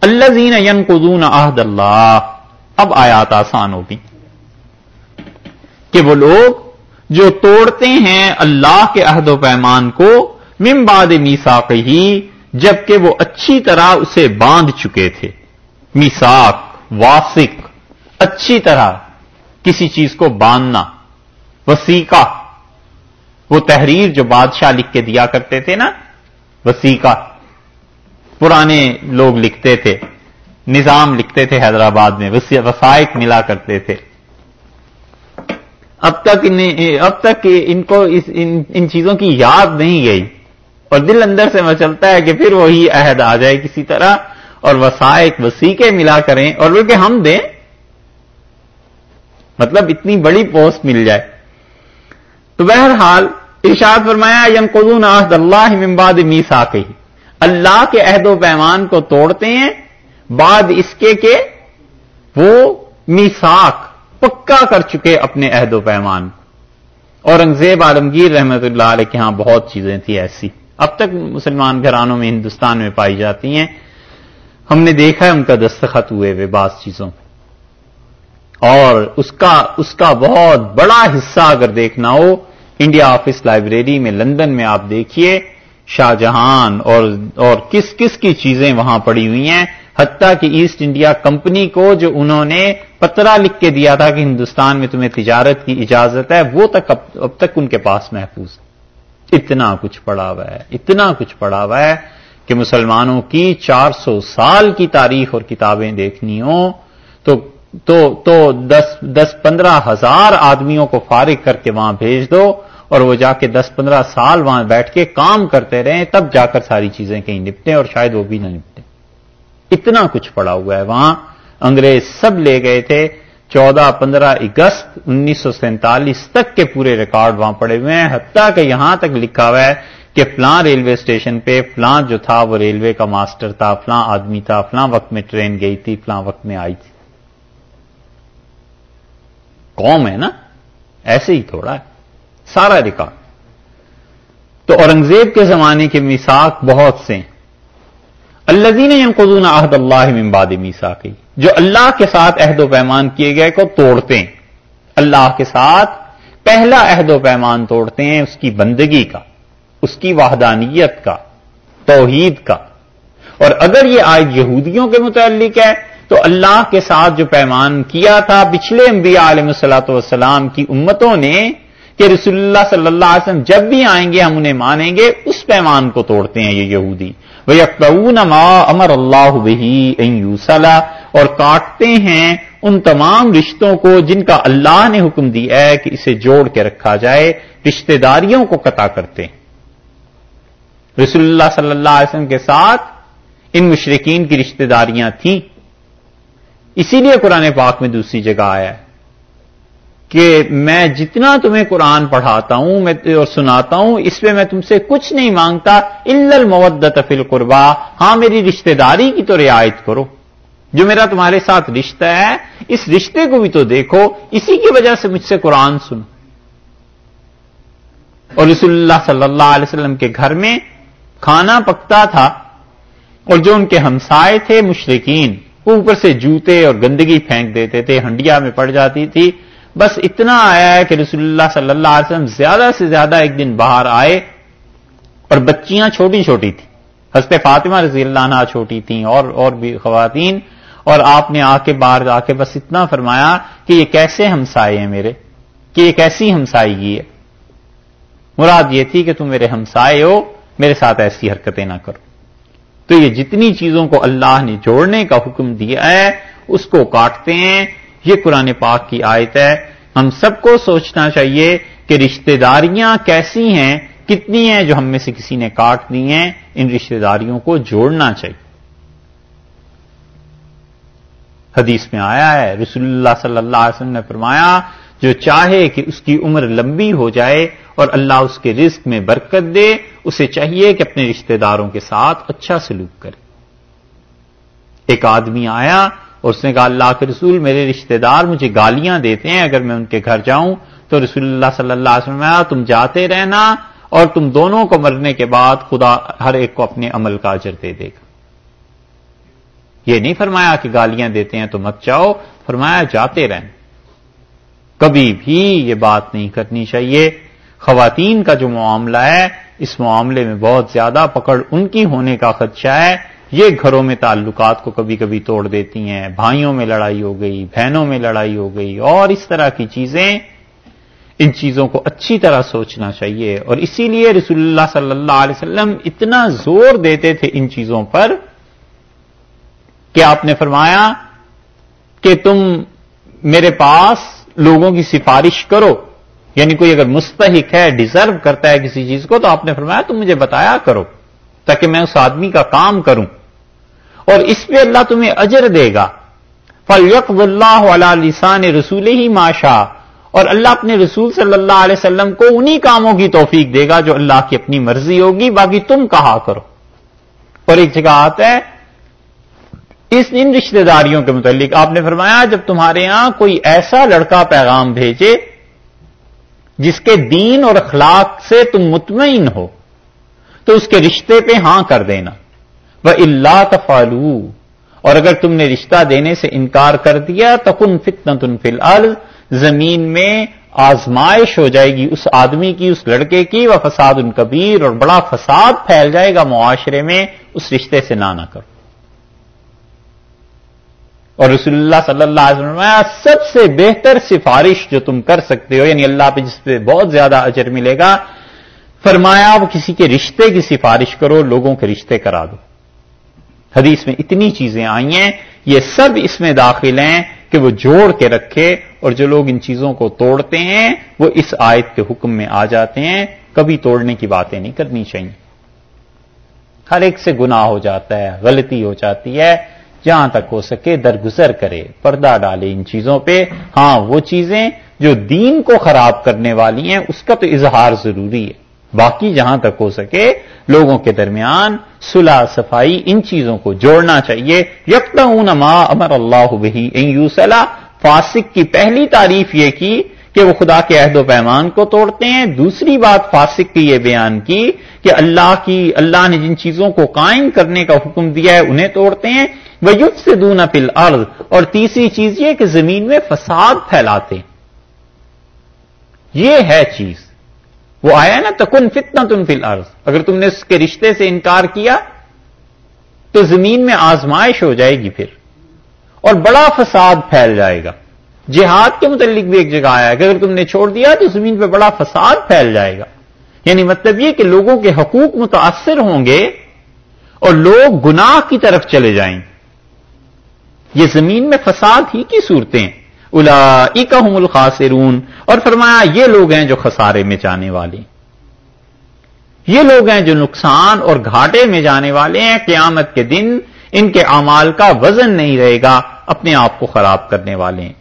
اللہ زین ین قدون عہد اللہ۔ اب آیات آسان ہوگی کہ وہ لوگ جو توڑتے ہیں اللہ کے عہد و پیمان کو ممباد میساک ہی جبکہ وہ اچھی طرح اسے باندھ چکے تھے۔ میساک واسک اچھی طرح کسی چیز کو باندھنا، وسیقہ۔ وہ تحریر جو بادشاہ لکھ کے دیا کرتے تھے نا، وسیقہ۔ پرانے لوگ لکھتے تھے نظام لکھتے تھے حیدرآباد میں وسائق ملا کرتے تھے۔ اب تک اب تک ان کو اس ان, ان چیزوں کی یاد نہیں گئی۔ اور دل اندر سے مچلتا ہے کہ پھر وہی عہد آ جائے کسی طرح اور وسائق وسیقے ملا کریں اور بلکہ ہم دیں۔ مطلب اتنی بڑی پوسٹ مل جائے۔ تو بہرحال ارشاد فرمایا یم قدون عہد اللہ ممباد میسا کے اللہ کے عہد و پیمان کو توڑتے ہیں، بعد اس کے کہ وہ میساک پکا کر چکے اپنے عہد و پیمان اورنگزیب عالمگیر رحمت اللہ علیہ کے ہاں بہت چیزیں تھیں ایسی۔ اب تک مسلمان گھرانوں میں ہندوستان میں پائی جاتی ہیں۔ ہم نے دیکھا ہے ان کا دستخط ہوئے ہوئے بعض چیزوں اور اس کا اس کا بہت بڑا حصہ اگر دیکھنا ہو، انڈیا آفس لائبریری میں لندن میں آپ دیکھیے۔ شاہ جہان اور اور کس کس کی چیزیں وہاں پڑی ہوئی ہیں؟ حتیٰ کہ ایسٹ انڈیا کمپنی کو جو انہوں نے پترا لکھ کے دیا تھا کہ ہندوستان میں تمہیں تجارت کی اجازت ہے وہ تک اب, اب تک ان کے پاس محفوظ اتنا کچھ پڑا ہوا ہے اتنا کچھ پڑا ہوا ہے کہ مسلمانوں کی چار سو سال کی تاریخ اور کتابیں دیکھنی ہوں تو تو تو دس دس پندرہ ہزار آدمیوں کو فارغ کر کے وہاں بھیج دو۔ اور وہ جا کے دس پندرہ سال وہاں بیٹھ کے کام کرتے رہیں تب جا کر ساری چیزیں کہیں نپٹیں اور شاید وہ بھی نہ نپٹیں۔ اتنا کچھ پڑا ہوا ہے وہاں۔ انگریز سب لے گئے تھے۔ چودہ پندرہ اگست انیس سو سینتالیس تک کے پورے ریکارڈ وہاں پڑے ہوئے ہیں۔ حتیٰ کہ یہاں تک لکھا ہوا ہے کہ فلاں ریلوے اسٹیشن پہ فلاں جو تھا وہ ریلوے کا ماسٹر تھا، فلاں آدمی تھا، فلاں وقت میں ٹرین گئی تھی، فلاں وقت میں آئی تھی۔ قوم ہے نا؟ ایسے ہی تھوڑا ہے۔ سارا ریکارڈ۔ تو اورنگزیب کے زمانے کے میساک بہت سے الزین قدون عہد اللہ ممباد میسا کی جو اللہ کے ساتھ عہد و پیمان کیے گئے کو توڑتے ہیں۔ اللہ کے ساتھ پہلا عہد و پیمان توڑتے ہیں اس کی بندگی کا، اس کی وحدانیت کا، توحید کا۔ اور اگر یہ آج یہودیوں کے متعلق ہے، تو اللہ کے ساتھ جو پیمان کیا تھا پچھلے انبیاء علیہ السلاۃ والسلام کی امتوں نے کہ رسول اللہ صلی اللہ علیہ وسلم جب بھی آئیں گے ہم انہیں مانیں گے، اس پیمان کو توڑتے ہیں یہ یہودی۔ وہ ما امر اللہ بہی اور کاٹتے ہیں ان تمام رشتوں کو جن کا اللہ نے حکم دیا ہے کہ اسے جوڑ کے رکھا جائے، رشتہ داریوں کو قطع کرتے۔ ہیں رسول اللہ صلی اللہ علیہ وسلم کے ساتھ ان مشرقین کی رشتہ داریاں تھیں۔ اسی لیے قرآن پاک میں دوسری جگہ آیا ہے۔ کہ میں جتنا تمہیں قرآن پڑھاتا ہوں میں اور سناتا ہوں، اس پہ میں تم سے کچھ نہیں مانگتا المودت فی القربا ہاں میری رشتہ داری کی تو رعایت کرو۔ جو میرا تمہارے ساتھ رشتہ ہے، اس رشتے کو بھی تو دیکھو، اسی کی وجہ سے مجھ سے قرآن سنو۔ اور رسول اللہ صلی اللہ علیہ وسلم کے گھر میں کھانا پکتا تھا، اور جو ان کے ہمسائے تھے مشرقین وہ اوپر سے جوتے اور گندگی پھینک دیتے تھے، ہنڈیا میں پڑ جاتی تھی۔ بس اتنا آیا ہے کہ رسول اللہ صلی اللہ علیہ وسلم زیادہ سے زیادہ ایک دن باہر آئے اور بچیاں چھوٹی چھوٹی تھیں۔ حسب فاطمہ رضی اللہ عنہ چھوٹی تھیں اور اور بھی خواتین اور آپ نے آ کے باہر آ کے بس اتنا فرمایا کہ یہ کیسے ہمسائے ہیں میرے؟ کہ یہ کیسی ہمسائیگی ہے؟ مراد یہ تھی کہ تم میرے ہمسائے ہو، میرے ساتھ ایسی حرکتیں نہ کرو۔ تو یہ جتنی چیزوں کو اللہ نے جوڑنے کا حکم دیا ہے، اس کو کاٹتے ہیں۔ یہ قرآن پاک کی آیت ہے۔ ہم سب کو سوچنا چاہیے کہ رشتہ داریاں کیسی ہیں، کتنی ہیں جو ہم میں سے کسی نے کاٹ دی ہیں، ان رشتہ داریوں کو جوڑنا چاہیے۔ حدیث میں آیا ہے، رسول اللہ صلی اللہ علیہ وسلم نے فرمایا، جو چاہے کہ اس کی عمر لمبی ہو جائے اور اللہ اس کے رزق میں برکت دے، اسے چاہیے کہ اپنے رشتہ داروں کے ساتھ اچھا سلوک کرے۔ ایک آدمی آیا اور اس نے کہا، اللہ کے رسول میرے رشتہ دار مجھے گالیاں دیتے ہیں، اگر میں ان کے گھر جاؤں تو رسول اللہ صلی اللہ علیہ وسلم تم جاتے رہنا اور تم دونوں کو مرنے کے بعد خدا ہر ایک کو اپنے عمل کا اجر دے دے گا۔ یہ نہیں فرمایا کہ گالیاں دیتے ہیں تو مت جاؤ، فرمایا جاتے رہیں کبھی بھی یہ بات نہیں کرنی چاہیے۔ خواتین کا جو معاملہ ہے، اس معاملے میں بہت زیادہ پکڑ ان کی ہونے کا خدشہ ہے۔ یہ گھروں میں تعلقات کو کبھی کبھی توڑ دیتی ہیں، بھائیوں میں لڑائی ہو گئی، بہنوں میں لڑائی ہو گئی، اور اس طرح کی چیزیں۔ ان چیزوں کو اچھی طرح سوچنا چاہیے، اور اسی لیے رسول اللہ صلی اللہ علیہ وسلم اتنا زور دیتے تھے ان چیزوں پر کہ آپ نے فرمایا کہ تم میرے پاس لوگوں کی سفارش کرو۔ یعنی کوئی اگر مستحق ہے ڈیزرو کرتا ہے کسی چیز کو، تو آپ نے فرمایا تم مجھے بتایا کرو تاکہ میں اس آدمی کا کام کروں۔ اور اس پہ اللہ تمہیں اجر دے گا۔ فیق اللہ علیہ لسان رسول ہی ماشا اور اللہ اپنے رسول صلی اللہ علیہ وسلم کو انہی کاموں کی توفیق دے گا جو اللہ کی اپنی مرضی ہوگی، باقی تم کہا کرو۔ اور ایک جگہ آتا ہے، اس ان رشتہ داریوں کے متعلق آپ نے فرمایا، جب تمہارے ہاں کوئی ایسا لڑکا پیغام بھیجے جس کے دین اور اخلاق سے تم مطمئن ہو، تو اس کے رشتے پہ ہاں کر دینا۔ وہ اللہ تفالو اور اگر تم نے رشتہ دینے سے انکار کر دیا تو کن فتن تن فل زمین میں آزمائش ہو جائے گی اس آدمی کی، اس لڑکے کی، وہ فساد ان کبیر اور بڑا فساد پھیل جائے گا معاشرے میں، اس رشتے سے نہ نہ کرو۔ اور رسول اللہ صلی اللہ علیہ وسلم سب سے بہتر سفارش جو تم کر سکتے ہو یعنی اللہ پہ جس پہ بہت زیادہ اجر ملے گا، فرمایا وہ کسی کے رشتے کی سفارش کرو، لوگوں کے رشتے کرا دو۔ حدیث میں اتنی چیزیں آئی ہیں، یہ سب اس میں داخل ہیں کہ وہ جوڑ کے رکھے اور جو لوگ ان چیزوں کو توڑتے ہیں، وہ اس آیت کے حکم میں آ جاتے ہیں۔ کبھی توڑنے کی باتیں نہیں کرنی چاہیے۔ ہر ایک سے گناہ ہو جاتا ہے، غلطی ہو جاتی ہے۔ جہاں تک ہو سکے درگزر کرے، پردہ ڈالے ان چیزوں پہ۔ ہاں وہ چیزیں جو دین کو خراب کرنے والی ہیں، اس کا تو اظہار ضروری ہے۔ باقی جہاں تک ہو سکے، لوگوں کے درمیان صلح، صفائی، ان چیزوں کو جوڑنا چاہیے۔ یکتا ما امر اللہ بہی یوسلا فاسق کی پہلی تعریف یہ کی کہ وہ خدا کے عہد و پیمان کو توڑتے ہیں۔ دوسری بات فاسق کی یہ بیان کی کہ اللہ کی، اللہ نے جن چیزوں کو قائم کرنے کا حکم دیا ہے، انہیں توڑتے ہیں۔ وہ یوگ سے دونا پل اور تیسری چیز یہ کہ زمین میں فساد پھیلاتے ہیں۔ یہ ہے چیز۔ وہ آیا نا، تکن فتنا تم فل عرض اگر تم نے اس کے رشتے سے انکار کیا تو زمین میں آزمائش ہو جائے گی پھر۔ اور بڑا فساد پھیل جائے گا۔ جہاد کے متعلق بھی ایک جگہ آیا کہ اگر تم نے چھوڑ دیا تو زمین پہ بڑا فساد پھیل جائے گا۔ یعنی مطلب یہ کہ لوگوں کے حقوق متاثر ہوں گے اور لوگ گناہ کی طرف چلے جائیں۔ یہ زمین میں فساد ہی کی صورتیں ہیں۔ الاحم الخاصرون اور فرمایا، یہ لوگ ہیں جو خسارے میں جانے والے۔ یہ لوگ ہیں جو نقصان اور گھاٹے میں جانے والے ہیں۔ قیامت کے دن ان کے اعمال کا وزن نہیں رہے گا، اپنے آپ کو خراب کرنے والے ہیں۔